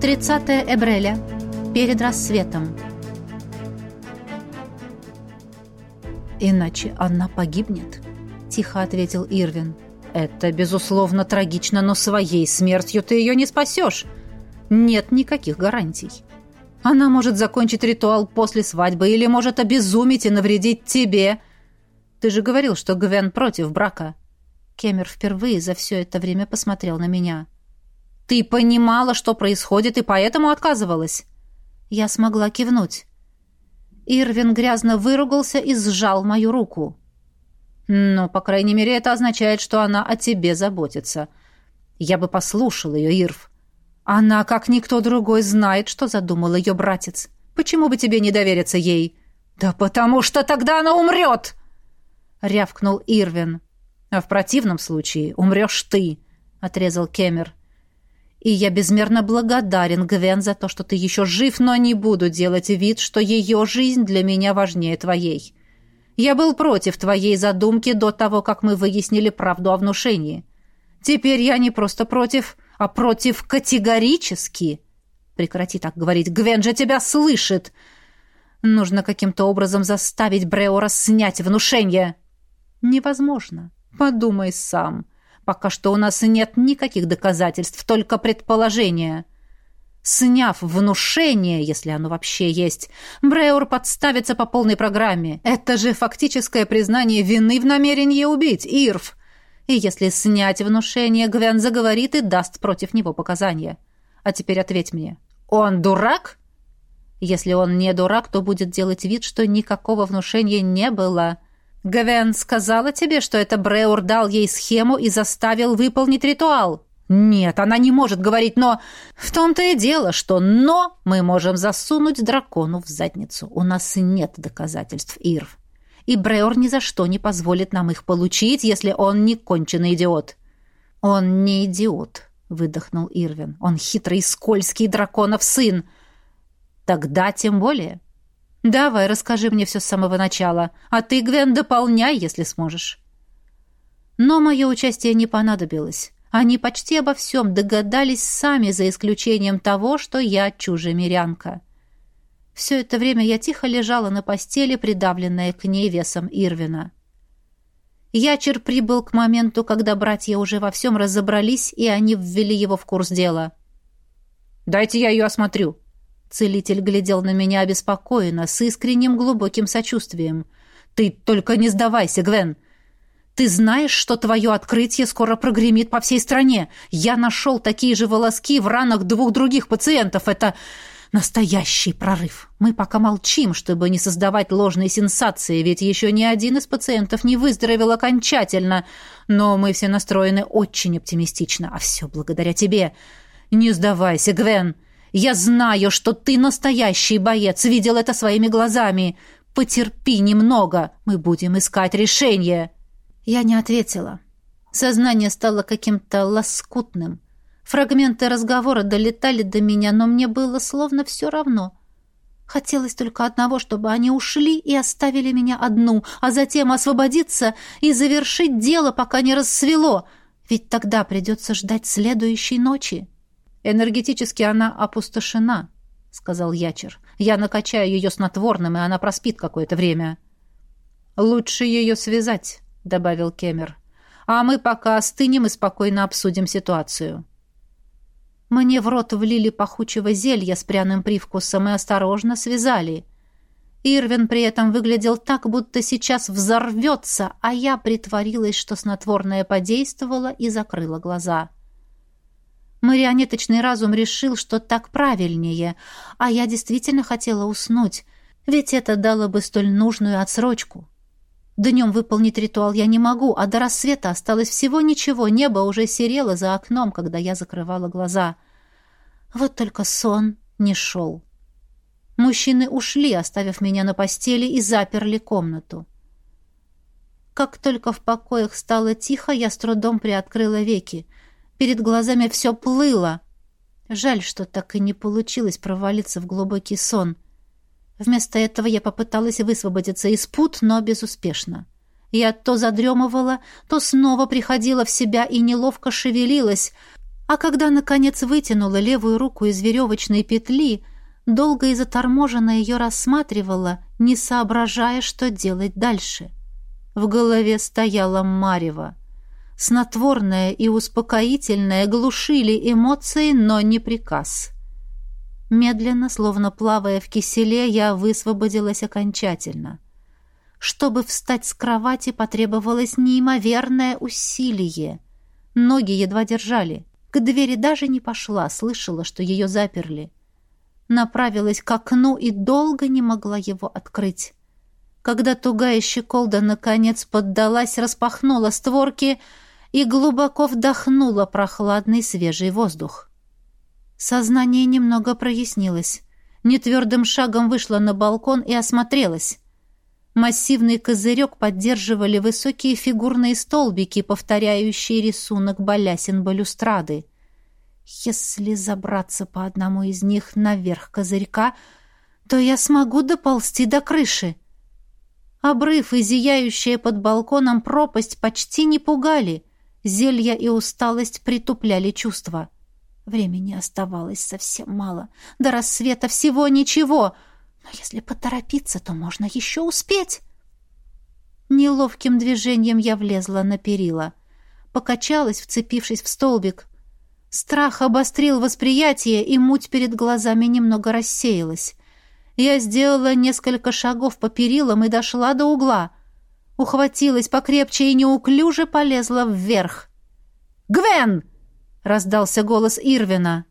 30 Эбреля. Перед рассветом. «Иначе она погибнет», — тихо ответил Ирвин. «Это, безусловно, трагично, но своей смертью ты ее не спасешь. Нет никаких гарантий. Она может закончить ритуал после свадьбы или может обезумить и навредить тебе. Ты же говорил, что Гвен против брака». Кемер впервые за все это время посмотрел на меня. «Ты понимала, что происходит, и поэтому отказывалась?» Я смогла кивнуть. Ирвин грязно выругался и сжал мою руку. «Ну, по крайней мере, это означает, что она о тебе заботится. Я бы послушал ее, Ирв. Она, как никто другой, знает, что задумал ее братец. Почему бы тебе не довериться ей?» «Да потому что тогда она умрет!» — рявкнул Ирвин. «А в противном случае умрешь ты», — отрезал Кемер. И я безмерно благодарен, Гвен, за то, что ты еще жив, но не буду делать вид, что ее жизнь для меня важнее твоей. Я был против твоей задумки до того, как мы выяснили правду о внушении. Теперь я не просто против, а против категорически. Прекрати так говорить, Гвен же тебя слышит. Нужно каким-то образом заставить Бреора снять внушение. Невозможно. Подумай сам. Пока что у нас нет никаких доказательств, только предположения. Сняв внушение, если оно вообще есть, Бреур подставится по полной программе. Это же фактическое признание вины в намерении убить, Ирв. И если снять внушение, Гвен заговорит и даст против него показания. А теперь ответь мне. Он дурак? Если он не дурак, то будет делать вид, что никакого внушения не было. — Гвен сказала тебе, что это Бреур дал ей схему и заставил выполнить ритуал? Нет, она не может говорить «но». В том-то и дело, что «но» мы можем засунуть дракону в задницу. У нас нет доказательств, Ирв. И Бреур ни за что не позволит нам их получить, если он не конченый идиот. Он не идиот, выдохнул Ирвин. Он хитрый, скользкий драконов сын. Тогда тем более. «Давай, расскажи мне все с самого начала, а ты, Гвен, дополняй, если сможешь». Но мое участие не понадобилось. Они почти обо всем догадались сами, за исключением того, что я чужемирянка. Все это время я тихо лежала на постели, придавленная к ней весом Ирвина. Ячер прибыл к моменту, когда братья уже во всем разобрались, и они ввели его в курс дела. «Дайте я ее осмотрю», Целитель глядел на меня обеспокоенно, с искренним глубоким сочувствием. «Ты только не сдавайся, Гвен! Ты знаешь, что твое открытие скоро прогремит по всей стране? Я нашел такие же волоски в ранах двух других пациентов. Это настоящий прорыв. Мы пока молчим, чтобы не создавать ложные сенсации, ведь еще ни один из пациентов не выздоровел окончательно. Но мы все настроены очень оптимистично, а все благодаря тебе. Не сдавайся, Гвен!» Я знаю, что ты настоящий боец, видел это своими глазами. Потерпи немного, мы будем искать решение». Я не ответила. Сознание стало каким-то лоскутным. Фрагменты разговора долетали до меня, но мне было словно все равно. Хотелось только одного, чтобы они ушли и оставили меня одну, а затем освободиться и завершить дело, пока не рассвело, ведь тогда придется ждать следующей ночи. «Энергетически она опустошена», — сказал Ячер. «Я накачаю ее снотворным, и она проспит какое-то время». «Лучше ее связать», — добавил Кемер. «А мы пока остынем и спокойно обсудим ситуацию». Мне в рот влили пахучего зелья с пряным привкусом и осторожно связали. Ирвин при этом выглядел так, будто сейчас взорвется, а я притворилась, что снотворное подействовало и закрыла глаза. — Марионеточный разум решил, что так правильнее, а я действительно хотела уснуть, ведь это дало бы столь нужную отсрочку. Днем выполнить ритуал я не могу, а до рассвета осталось всего ничего, небо уже серело за окном, когда я закрывала глаза. Вот только сон не шел. Мужчины ушли, оставив меня на постели, и заперли комнату. Как только в покоях стало тихо, я с трудом приоткрыла веки — Перед глазами все плыло. Жаль, что так и не получилось провалиться в глубокий сон. Вместо этого я попыталась высвободиться из пут, но безуспешно. Я то задремывала, то снова приходила в себя и неловко шевелилась, А когда, наконец, вытянула левую руку из веревочной петли, долго и заторможенно ее рассматривала, не соображая, что делать дальше. В голове стояла Марева. Снотворное и успокоительное глушили эмоции, но не приказ. Медленно, словно плавая в киселе, я высвободилась окончательно. Чтобы встать с кровати, потребовалось неимоверное усилие. Ноги едва держали. К двери даже не пошла, слышала, что ее заперли направилась к окну и долго не могла его открыть. Когда тугая щеколда наконец поддалась, распахнула створки и глубоко вдохнула прохладный свежий воздух. Сознание немного прояснилось. Нетвердым шагом вышла на балкон и осмотрелась. Массивный козырек поддерживали высокие фигурные столбики, повторяющие рисунок балясин балюстрады. Если забраться по одному из них наверх козырька, то я смогу доползти до крыши. Обрыв и зияющая под балконом пропасть почти не пугали. Зелья и усталость притупляли чувства. Времени оставалось совсем мало. До рассвета всего ничего. Но если поторопиться, то можно еще успеть. Неловким движением я влезла на перила. Покачалась, вцепившись в столбик. Страх обострил восприятие, и муть перед глазами немного рассеялась. Я сделала несколько шагов по перилам и дошла до угла. Ухватилась покрепче и неуклюже полезла вверх. «Гвен!» — раздался голос Ирвина.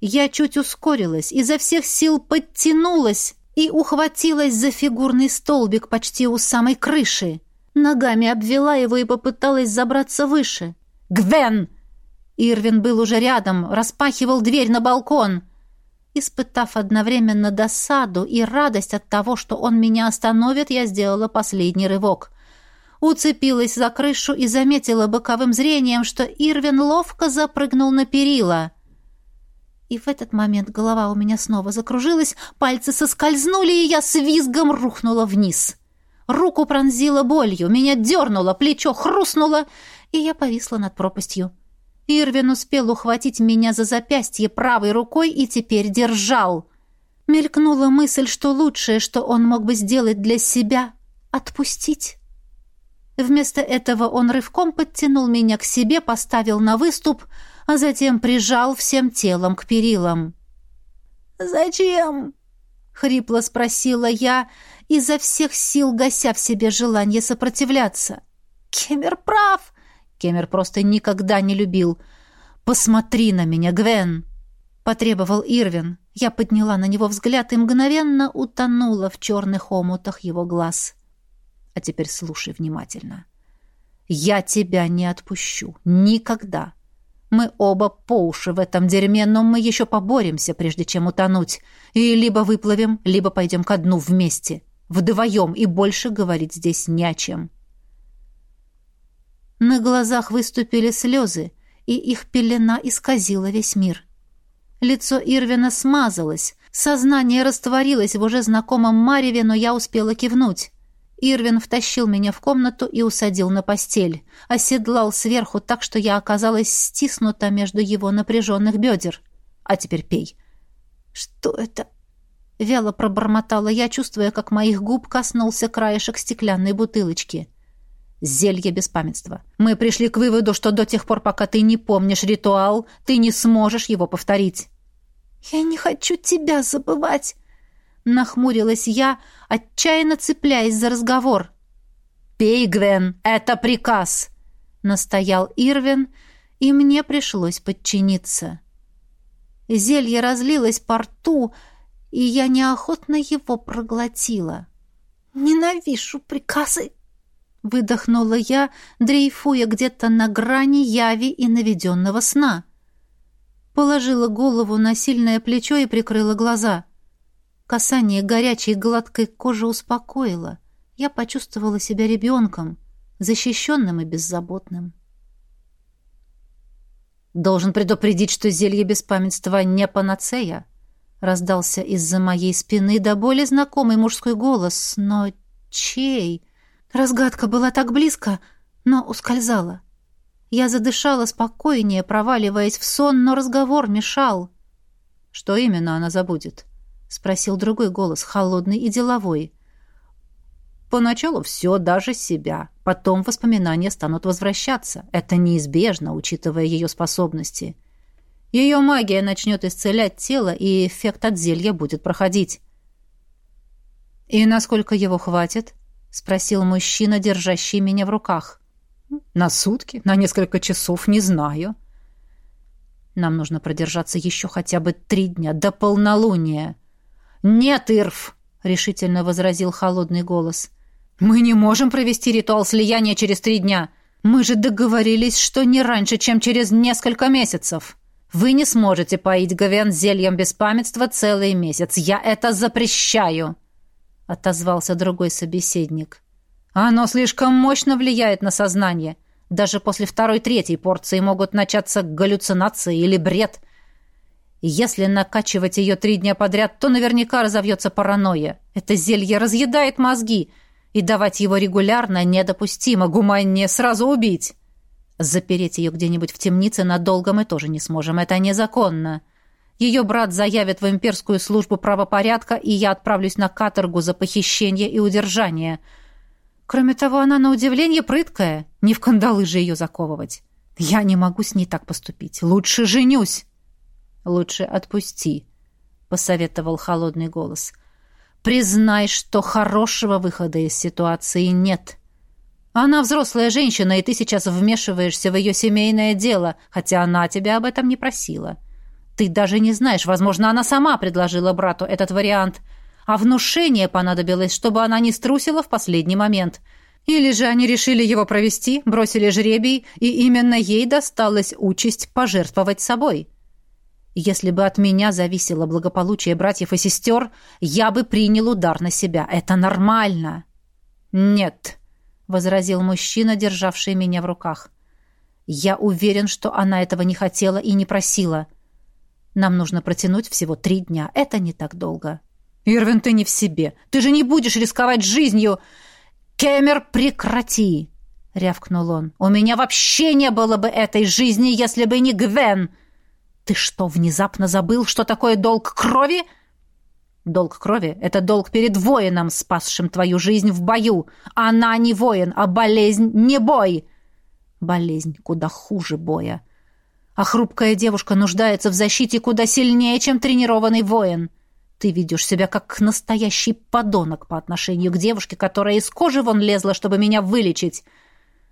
Я чуть ускорилась, изо всех сил подтянулась и ухватилась за фигурный столбик почти у самой крыши. Ногами обвела его и попыталась забраться выше. «Гвен!» Ирвин был уже рядом, распахивал дверь на балкон. Испытав одновременно досаду и радость от того, что он меня остановит, я сделала последний рывок. Уцепилась за крышу и заметила боковым зрением, что Ирвин ловко запрыгнул на перила. И в этот момент голова у меня снова закружилась, пальцы соскользнули, и я с визгом рухнула вниз. Руку пронзила болью, меня дернуло, плечо хрустнуло, и я повисла над пропастью. Ирвин успел ухватить меня за запястье правой рукой и теперь держал. Мелькнула мысль, что лучшее, что он мог бы сделать для себя — отпустить. Вместо этого он рывком подтянул меня к себе, поставил на выступ, а затем прижал всем телом к перилам. «Зачем?» — хрипло спросила я, изо всех сил гася в себе желание сопротивляться. «Кемер прав!» Кемер просто никогда не любил. «Посмотри на меня, Гвен!» — потребовал Ирвин. Я подняла на него взгляд и мгновенно утонула в черных омутах его глаз. А теперь слушай внимательно. «Я тебя не отпущу. Никогда. Мы оба по уши в этом дерьме, но мы еще поборемся, прежде чем утонуть. И либо выплывем, либо пойдем ко дну вместе. Вдвоем, и больше говорить здесь не о чем». На глазах выступили слезы, и их пелена исказила весь мир. Лицо Ирвина смазалось, сознание растворилось в уже знакомом мареве, но я успела кивнуть. Ирвин втащил меня в комнату и усадил на постель, оседлал сверху так, что я оказалась стиснута между его напряженных бедер. «А теперь пей». «Что это?» Вяло пробормотала я, чувствуя, как моих губ коснулся краешек стеклянной бутылочки. Зелье беспамятства. Мы пришли к выводу, что до тех пор, пока ты не помнишь ритуал, ты не сможешь его повторить. Я не хочу тебя забывать, нахмурилась я, отчаянно цепляясь за разговор. Пей, Гвен, это приказ, настоял Ирвин, и мне пришлось подчиниться. Зелье разлилось по рту, и я неохотно его проглотила. Ненавижу приказы Выдохнула я, дрейфуя где-то на грани яви и наведенного сна. Положила голову на сильное плечо и прикрыла глаза. Касание горячей гладкой кожи успокоило. Я почувствовала себя ребенком, защищенным и беззаботным. «Должен предупредить, что зелье беспамятства не панацея», раздался из-за моей спины до боли знакомый мужской голос, но чей? Разгадка была так близко, но ускользала. Я задышала спокойнее, проваливаясь в сон, но разговор мешал. «Что именно она забудет?» — спросил другой голос, холодный и деловой. «Поначалу все, даже себя. Потом воспоминания станут возвращаться. Это неизбежно, учитывая ее способности. Ее магия начнет исцелять тело, и эффект от зелья будет проходить». «И насколько его хватит?» — спросил мужчина, держащий меня в руках. «На сутки? На несколько часов? Не знаю». «Нам нужно продержаться еще хотя бы три дня, до полнолуния». «Нет, Ирф!» — решительно возразил холодный голос. «Мы не можем провести ритуал слияния через три дня. Мы же договорились, что не раньше, чем через несколько месяцев. Вы не сможете поить Гавен зельем беспамятства целый месяц. Я это запрещаю!» — отозвался другой собеседник. «Оно слишком мощно влияет на сознание. Даже после второй-третьей порции могут начаться галлюцинации или бред. Если накачивать ее три дня подряд, то наверняка разовьется паранойя. Это зелье разъедает мозги, и давать его регулярно недопустимо, гуманнее сразу убить. Запереть ее где-нибудь в темнице надолго мы тоже не сможем, это незаконно. Ее брат заявит в имперскую службу правопорядка, и я отправлюсь на каторгу за похищение и удержание. Кроме того, она на удивление прыткая, не в кандалы же ее заковывать. Я не могу с ней так поступить. Лучше женюсь. Лучше отпусти, посоветовал холодный голос. Признай, что хорошего выхода из ситуации нет. Она взрослая женщина, и ты сейчас вмешиваешься в ее семейное дело, хотя она тебя об этом не просила. — ты даже не знаешь, возможно, она сама предложила брату этот вариант, а внушение понадобилось, чтобы она не струсила в последний момент. Или же они решили его провести, бросили жребий, и именно ей досталась участь пожертвовать собой. Если бы от меня зависело благополучие братьев и сестер, я бы принял удар на себя. Это нормально. Нет, — возразил мужчина, державший меня в руках. Я уверен, что она этого не хотела и не просила. — нам нужно протянуть всего три дня. Это не так долго. Ирвин, ты не в себе. Ты же не будешь рисковать жизнью. Кемер, прекрати, рявкнул он. У меня вообще не было бы этой жизни, если бы не Гвен. Ты что, внезапно забыл, что такое долг крови? Долг крови — это долг перед воином, спасшим твою жизнь в бою. Она не воин, а болезнь не бой. Болезнь куда хуже боя. А хрупкая девушка нуждается в защите куда сильнее, чем тренированный воин. Ты ведешь себя как настоящий подонок по отношению к девушке, которая из кожи вон лезла, чтобы меня вылечить.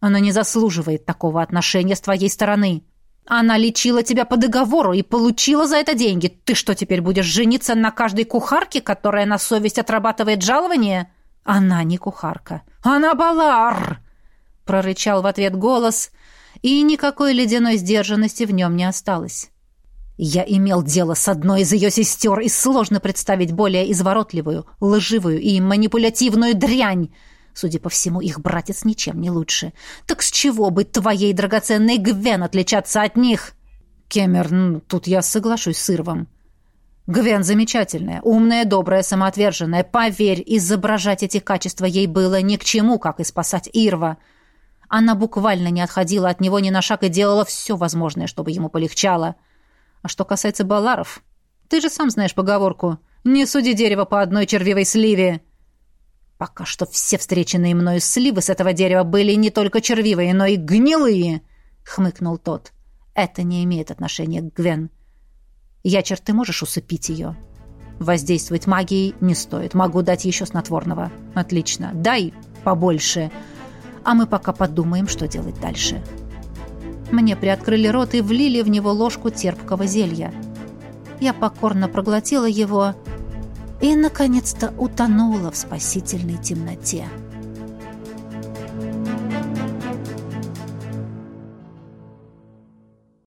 Она не заслуживает такого отношения с твоей стороны. Она лечила тебя по договору и получила за это деньги. Ты что, теперь будешь жениться на каждой кухарке, которая на совесть отрабатывает жалование? Она не кухарка. Она балар!» Прорычал в ответ голос — и никакой ледяной сдержанности в нем не осталось. Я имел дело с одной из ее сестер, и сложно представить более изворотливую, лживую и манипулятивную дрянь. Судя по всему, их братец ничем не лучше. Так с чего бы твоей драгоценной Гвен отличаться от них? Кемер, ну, тут я соглашусь с Ирвом. Гвен замечательная, умная, добрая, самоотверженная. Поверь, изображать эти качества ей было ни к чему, как и спасать Ирва. — она буквально не отходила от него ни на шаг и делала все возможное, чтобы ему полегчало. А что касается Баларов, ты же сам знаешь поговорку «Не суди дерево по одной червивой сливе». Пока что все встреченные мною сливы с этого дерева были не только червивые, но и гнилые, — хмыкнул тот. Это не имеет отношения к Гвен. Ячер, ты можешь усыпить ее? Воздействовать магией не стоит. Могу дать еще снотворного. Отлично. Дай побольше а мы пока подумаем, что делать дальше. Мне приоткрыли рот и влили в него ложку терпкого зелья. Я покорно проглотила его и, наконец-то, утонула в спасительной темноте.